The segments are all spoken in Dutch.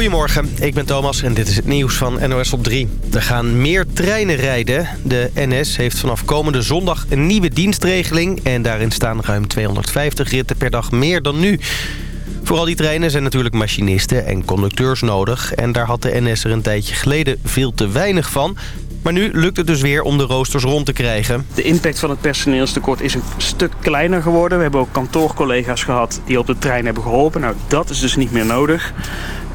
Goedemorgen, ik ben Thomas en dit is het nieuws van NOS op 3. Er gaan meer treinen rijden. De NS heeft vanaf komende zondag een nieuwe dienstregeling... en daarin staan ruim 250 ritten per dag meer dan nu. Voor al die treinen zijn natuurlijk machinisten en conducteurs nodig... en daar had de NS er een tijdje geleden veel te weinig van... Maar nu lukt het dus weer om de roosters rond te krijgen. De impact van het personeelstekort is een stuk kleiner geworden. We hebben ook kantoorcollega's gehad die op de trein hebben geholpen. Nou, dat is dus niet meer nodig.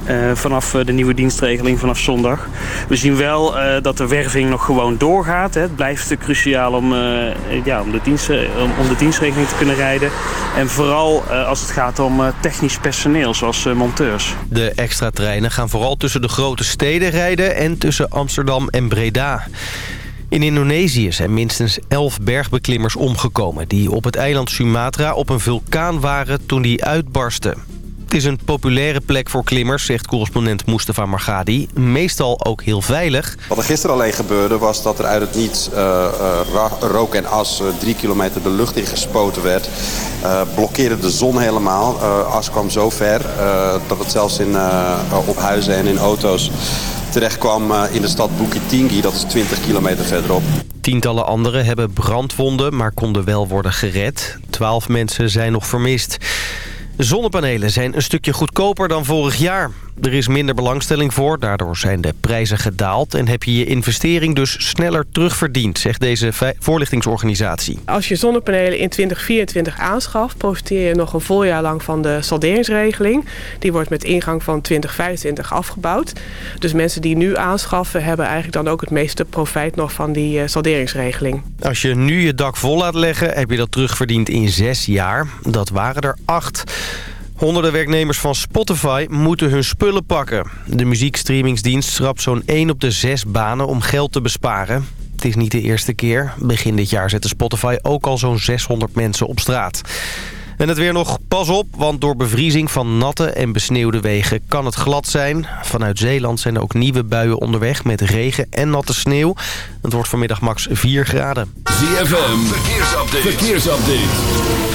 Uh, vanaf eh, de nieuwe dienstregeling vanaf zondag. We zien wel uh, dat de werving nog gewoon doorgaat. Hè. Het blijft cruciaal om, ja, om, de om, de dienstregeling te kunnen rijden. En vooral als het gaat om technisch personeel, zoals monteurs. De extra treinen gaan vooral tussen de grote steden rijden... en tussen Amsterdam en Breda. In Indonesië zijn minstens elf bergbeklimmers omgekomen... die op het eiland Sumatra op een vulkaan waren toen die uitbarstte. Het is een populaire plek voor klimmers, zegt correspondent Mustafa Margadi. Meestal ook heel veilig. Wat er gisteren alleen gebeurde was dat er uit het niets uh, uh, rook en as uh, drie kilometer de lucht in gespoten werd. blokkeerde de zon helemaal. as kwam zo ver dat het zelfs in, op huizen en in auto's terecht kwam in de stad Bukit Dat is 20 kilometer verderop. Tientallen anderen hebben brandwonden, maar konden wel worden gered. Twaalf mensen zijn nog vermist. Zonnepanelen zijn een stukje goedkoper dan vorig jaar. Er is minder belangstelling voor, daardoor zijn de prijzen gedaald... en heb je je investering dus sneller terugverdiend, zegt deze voorlichtingsorganisatie. Als je zonnepanelen in 2024 aanschaft... profiteer je nog een vol jaar lang van de salderingsregeling. Die wordt met ingang van 2025 afgebouwd. Dus mensen die nu aanschaffen hebben eigenlijk dan ook het meeste profijt nog van die eh, salderingsregeling. Als je nu je dak vol laat leggen, heb je dat terugverdiend in zes jaar. Dat waren er acht. Honderden werknemers van Spotify moeten hun spullen pakken. De muziekstreamingsdienst schrapt zo'n 1 op de 6 banen om geld te besparen. Het is niet de eerste keer. Begin dit jaar zette Spotify ook al zo'n 600 mensen op straat. En het weer nog pas op, want door bevriezing van natte en besneeuwde wegen kan het glad zijn. Vanuit Zeeland zijn er ook nieuwe buien onderweg met regen en natte sneeuw. Het wordt vanmiddag max 4 graden. ZFM, verkeersupdate. verkeersupdate.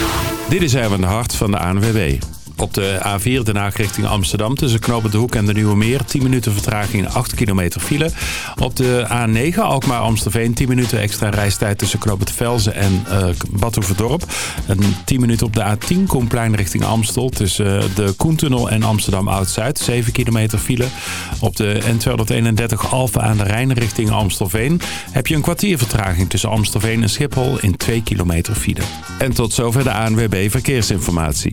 Dit is Erwin de Hart van de ANWB. Op de A4 Den Haag richting Amsterdam tussen Knopen de Hoek en de Nieuwe Meer. 10 minuten vertraging, 8 kilometer file. Op de A9 Alkmaar Amstelveen 10 minuten extra reistijd tussen Knopen Velzen en uh, Badhoevedorp. En 10 minuten op de A10 Koenplein richting Amstel tussen de Koentunnel en Amsterdam Oud-Zuid. 7 kilometer file. Op de N231 Alphen aan de Rijn richting Amstelveen heb je een kwartier vertraging tussen Amstelveen en Schiphol in 2 kilometer file. En tot zover de ANWB Verkeersinformatie.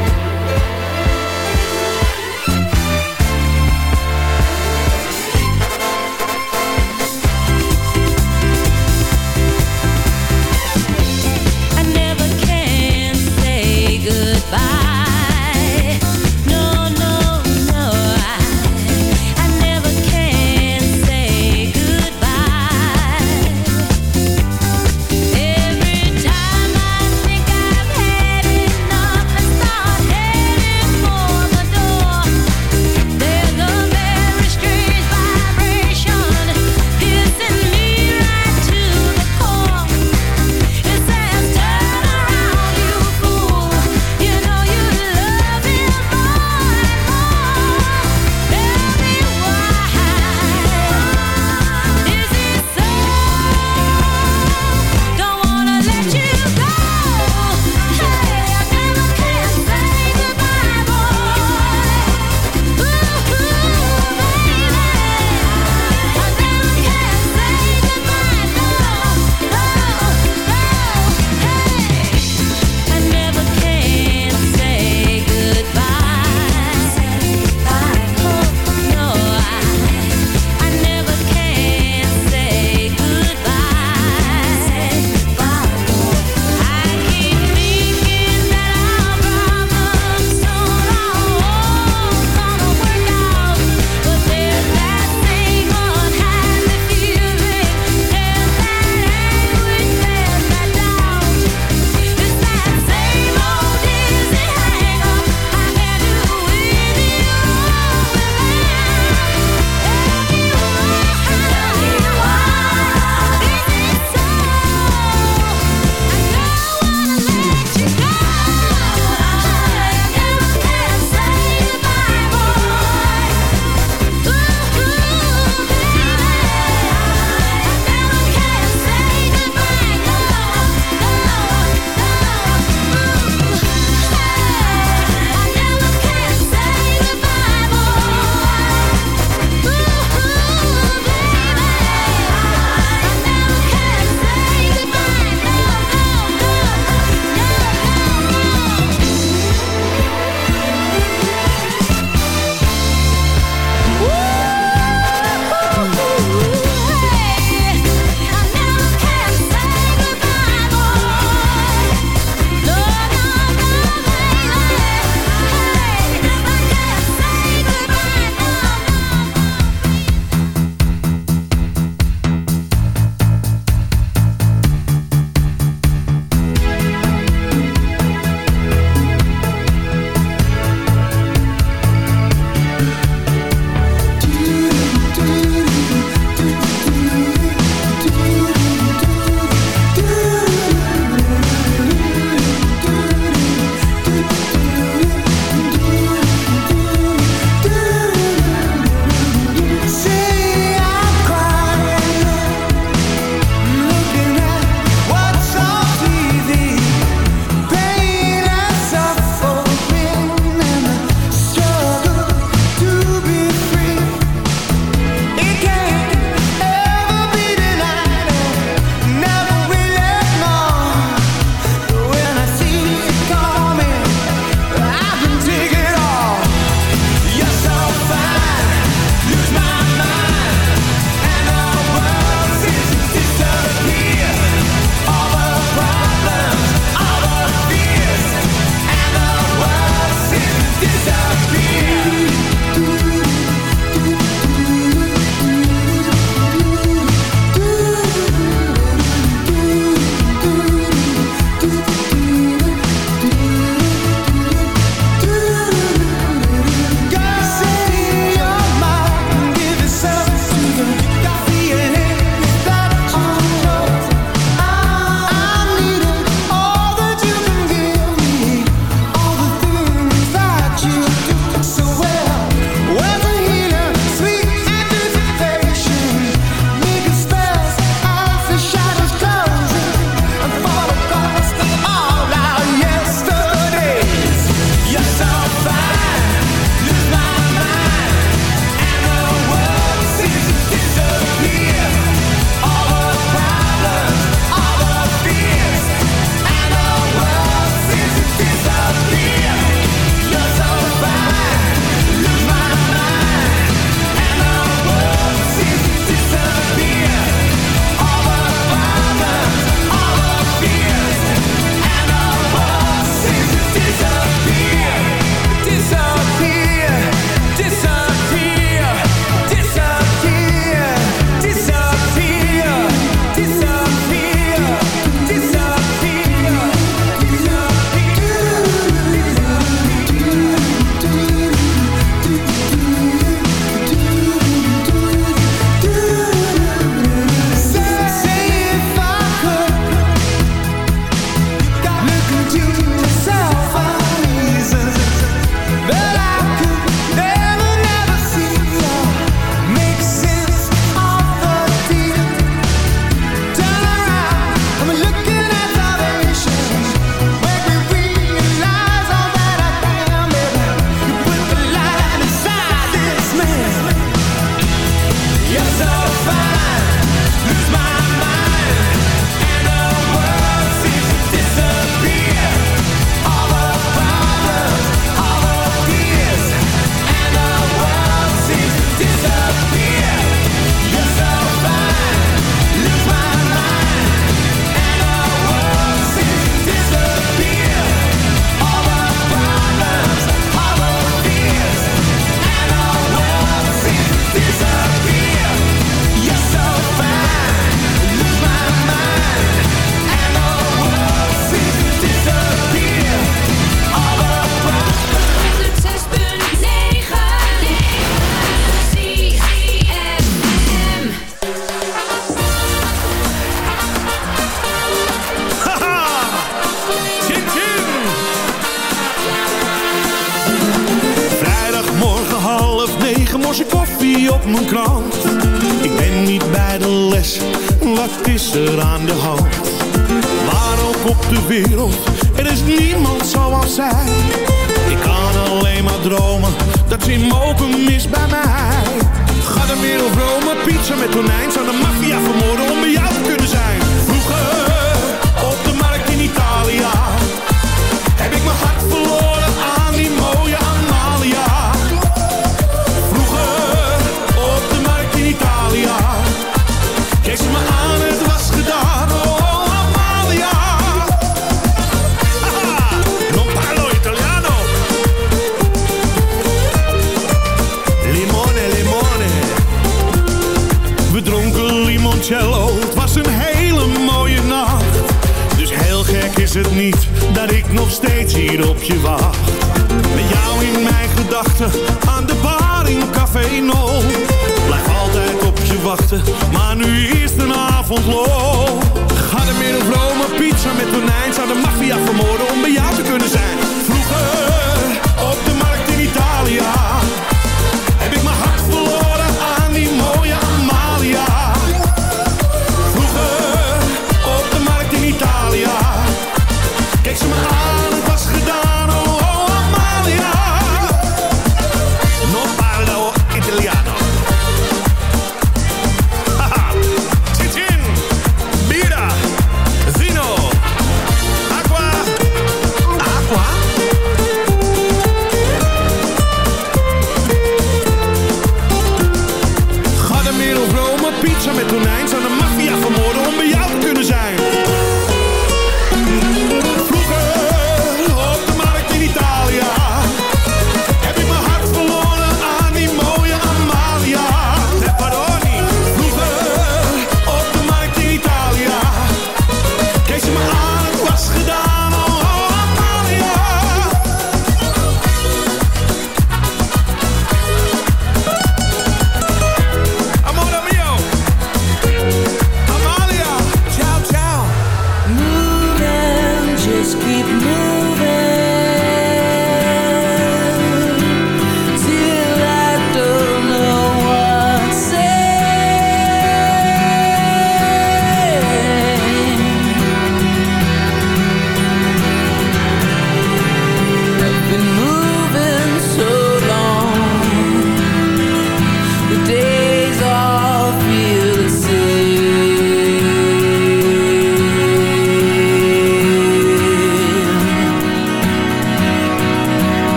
just keep moving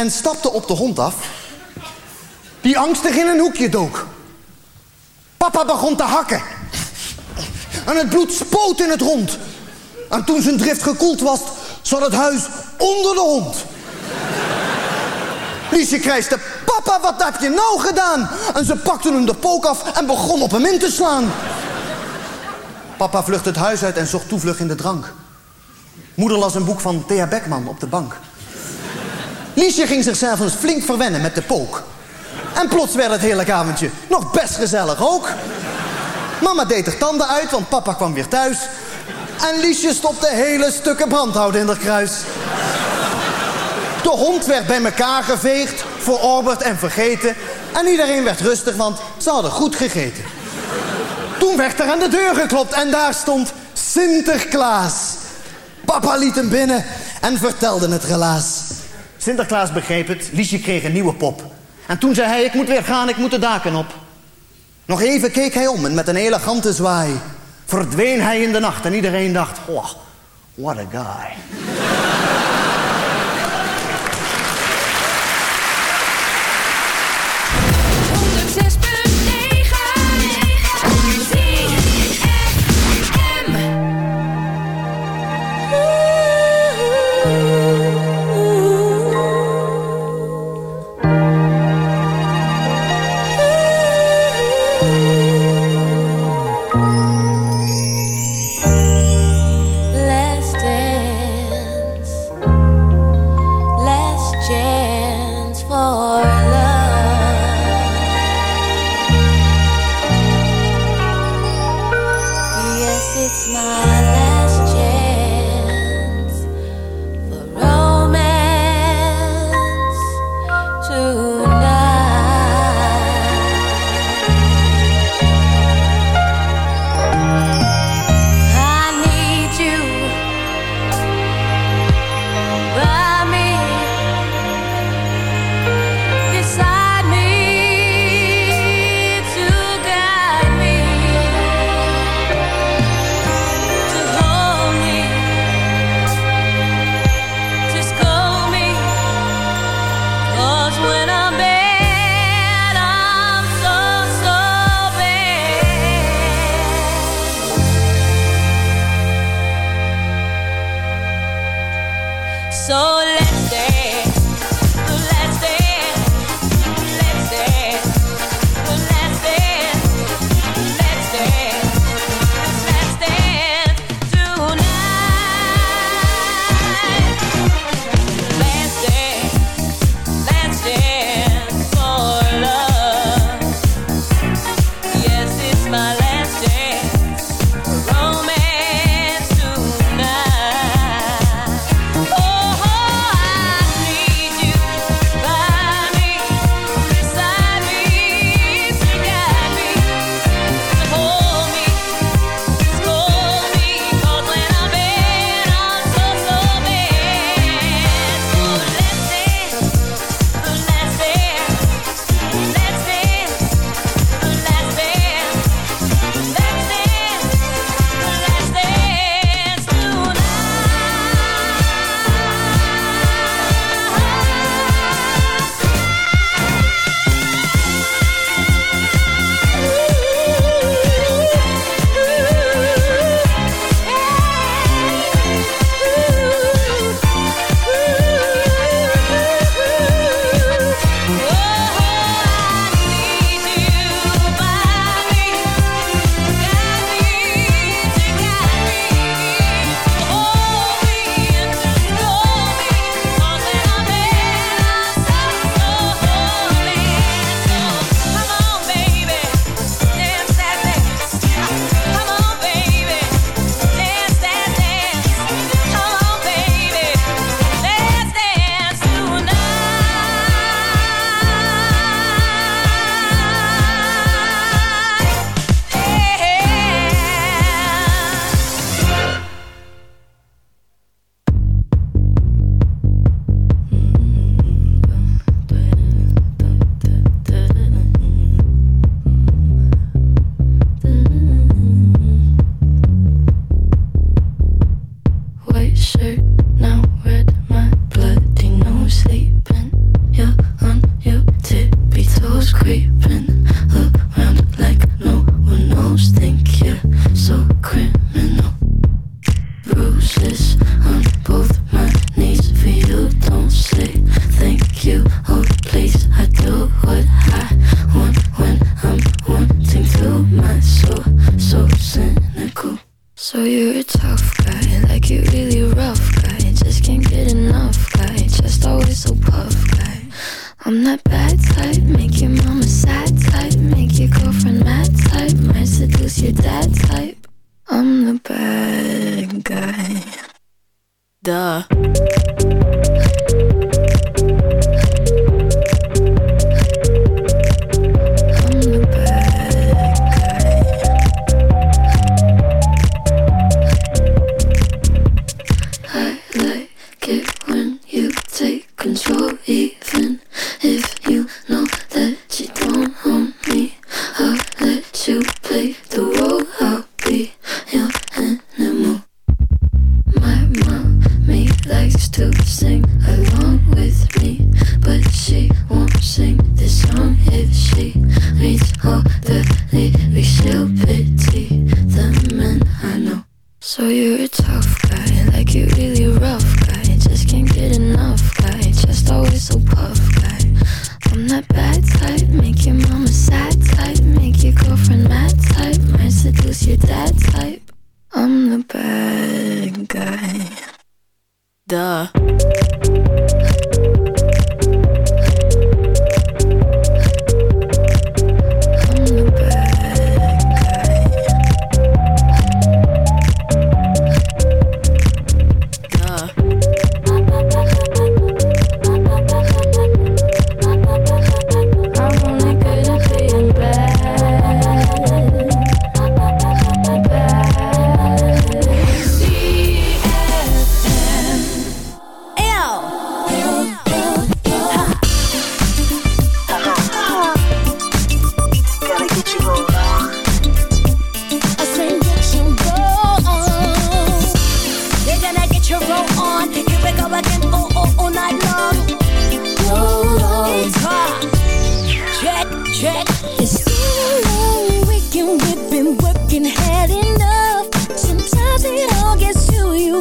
en stapte op de hond af, die angstig in een hoekje dook. Papa begon te hakken. En het bloed spoot in het rond. En toen zijn drift gekoeld was, zat het huis onder de hond. Liesje krijste, papa, wat heb je nou gedaan? En ze pakte hem de pook af en begon op hem in te slaan. Papa vluchtte het huis uit en zocht toevlucht in de drank. Moeder las een boek van Thea Beckman op de bank. Liesje ging zichzelf eens flink verwennen met de pook. En plots werd het hele avondje nog best gezellig ook. Mama deed er tanden uit, want papa kwam weer thuis. En Liesje stopte hele stukken brandhout in haar kruis. De hond werd bij elkaar geveegd, verorberd en vergeten. En iedereen werd rustig, want ze hadden goed gegeten. Toen werd er aan de deur geklopt en daar stond Sinterklaas. Papa liet hem binnen en vertelde het relaas. Sinterklaas begreep het, Liesje kreeg een nieuwe pop. En toen zei hij, ik moet weer gaan, ik moet de daken op. Nog even keek hij om en met een elegante zwaai... verdween hij in de nacht en iedereen dacht... Oh, what a guy.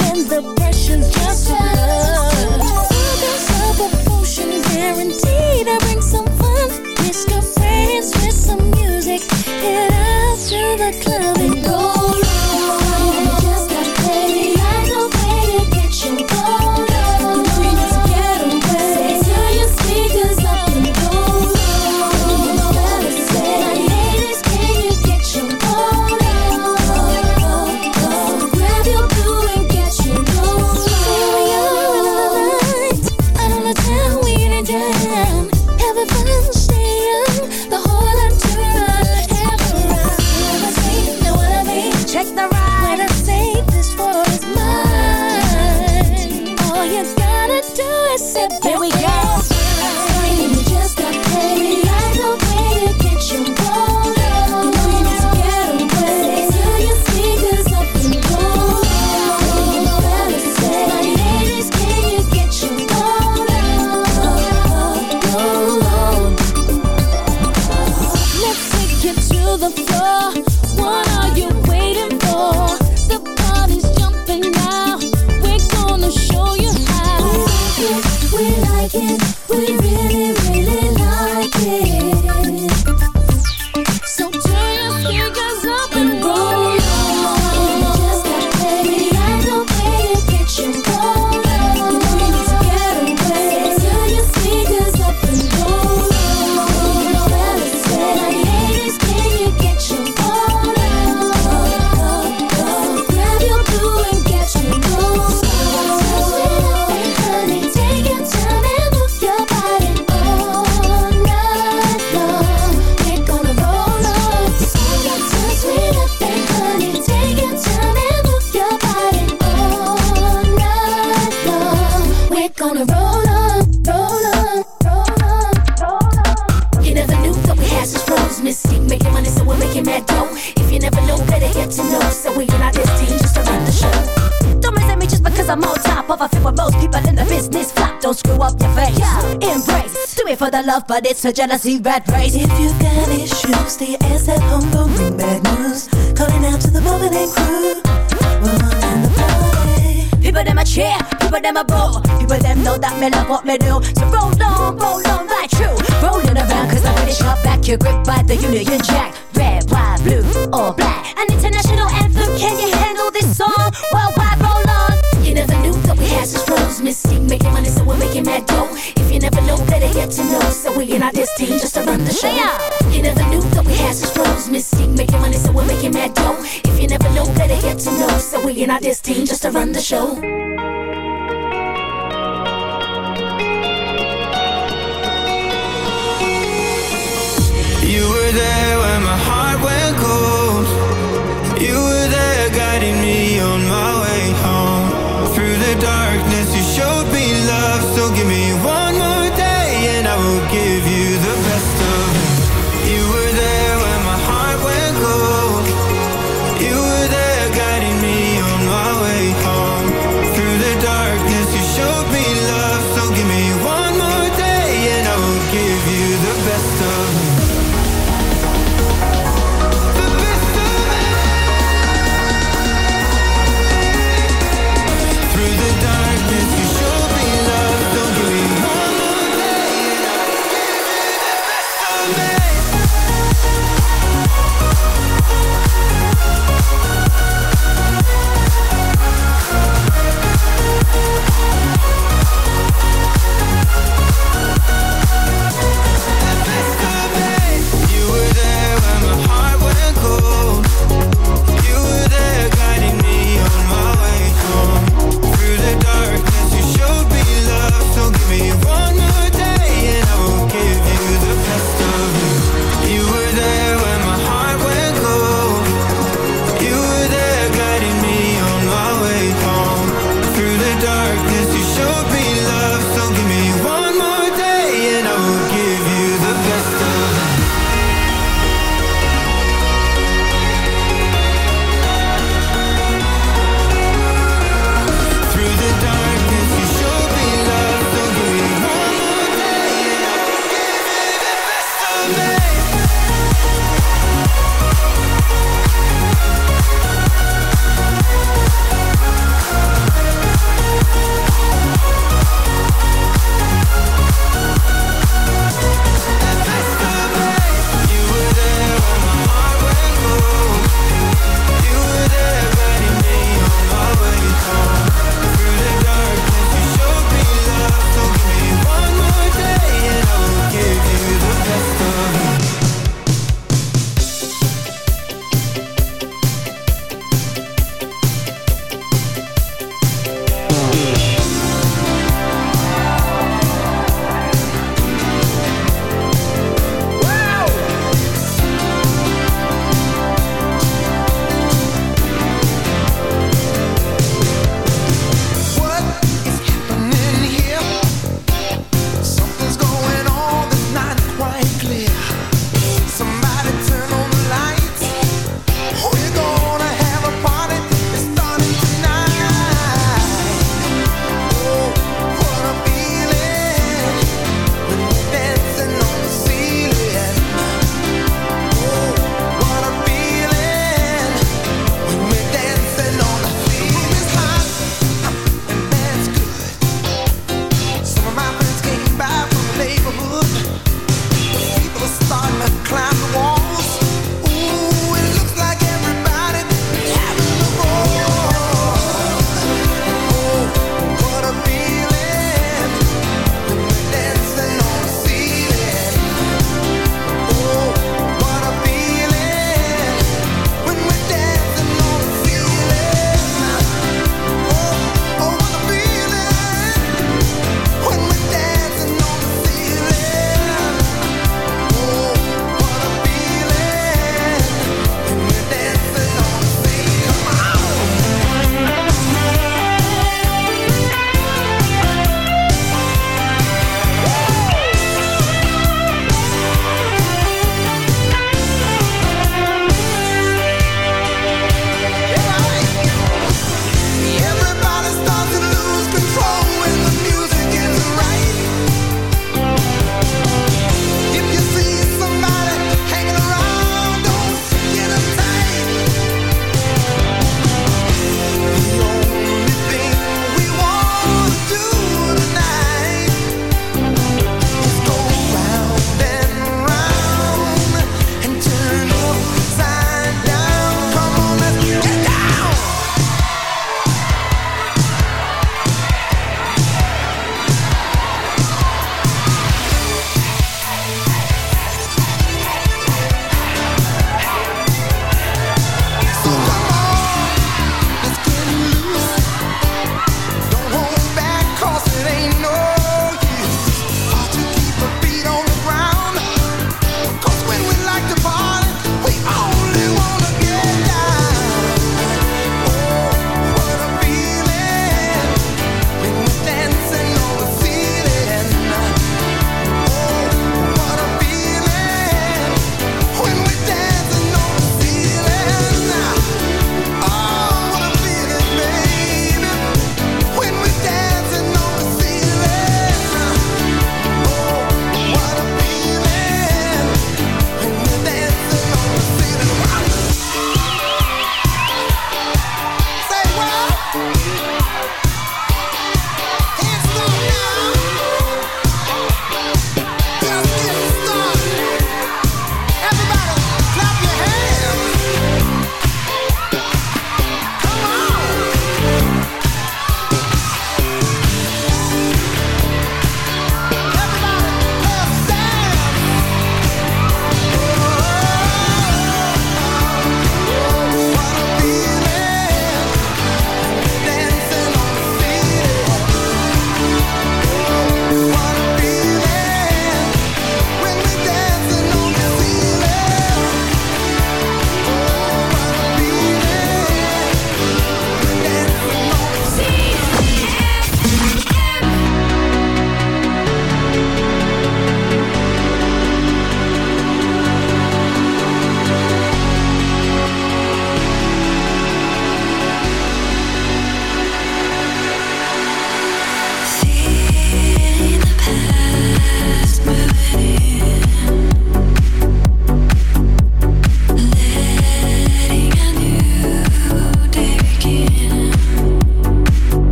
when the pressure's just for the love, but it's a jealousy rat race. If you got issues, stay your ass at home, don't bring bad news. Calling out to the moment and crew. We're the party. People them a cheer, people them a boo. People them know that me love what me do. So roll on, roll on, that true. Rolling around, cause I'm pretty sure back your grip by the Union Jack. Red, white, blue, or black. An international anthem, can you handle this song? Worldwide, roll on. You never knew that we had such flows, Miss making money so get to know. So we in our team just to run the show. Yeah. You never knew that we had such flows. Mystique making money, so we're making mad dough. If you never know, better get to know. So we in our team just to run the show. You were there when my heart went cold. You were there guiding me on my way home. Through the darkness, you showed me love. So give me one.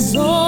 So.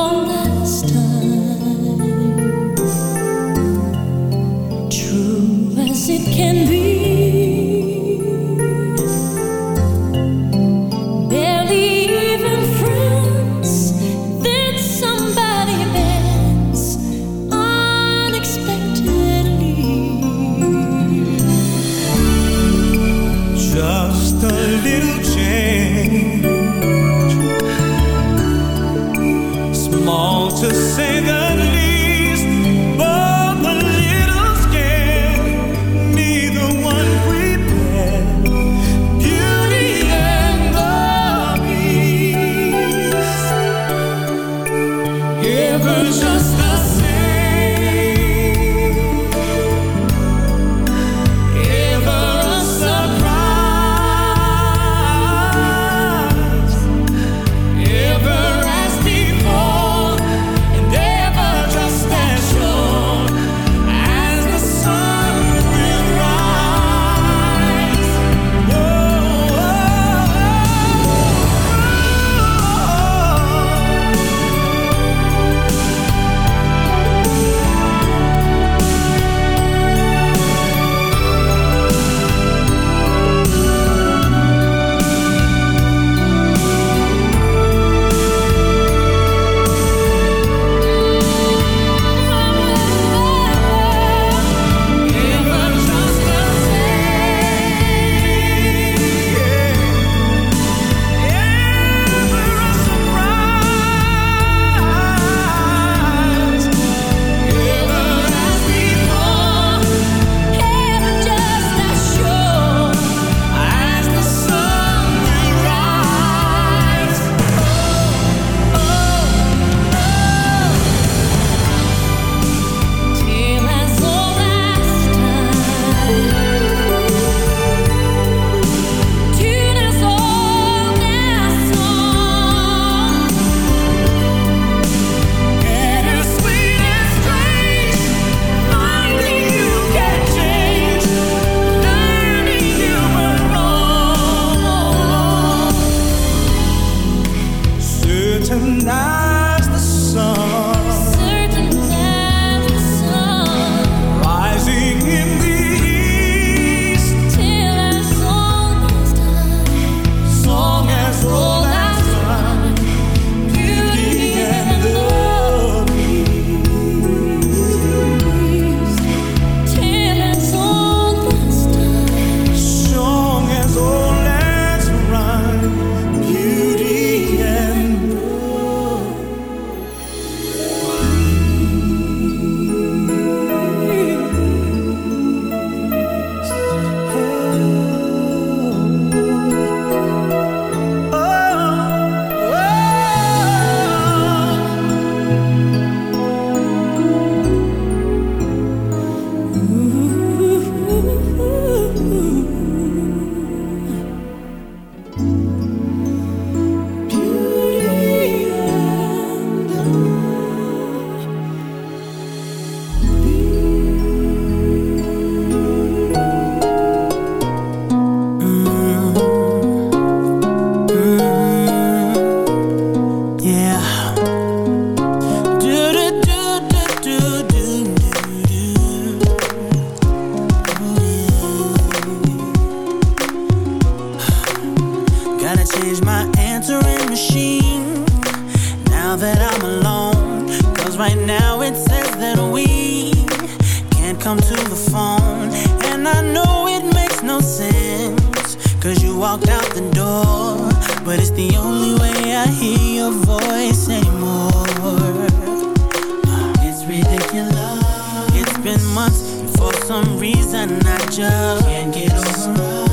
Can't get over.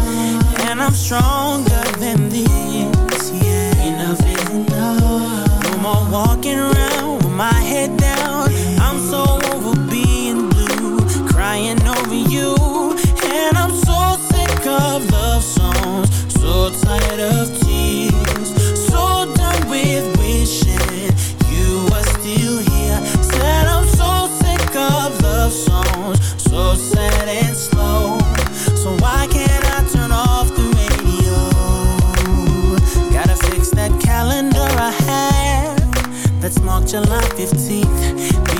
And I'm stronger than this. Enough is enough. No more walking around with my head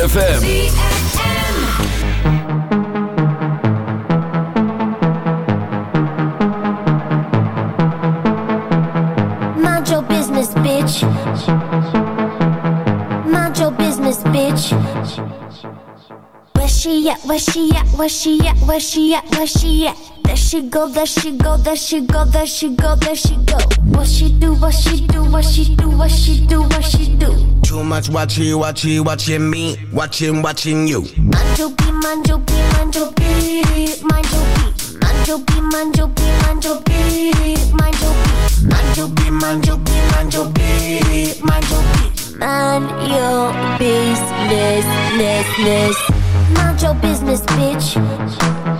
ZFM. Mind your business, bitch. Mind your business, bitch. Where she at? Where she at? Where she at? Where she at? Where she at? she go, there she go, there she go, there she go, there she go. What she do, what she do, what she do, what she do, what she do. Too much watching, watching, watching me, watching, watching you. Manjo be, be, be, be. Be, be, be, be. Be, be, be, be. Your business, business, business. Mind your business, bitch.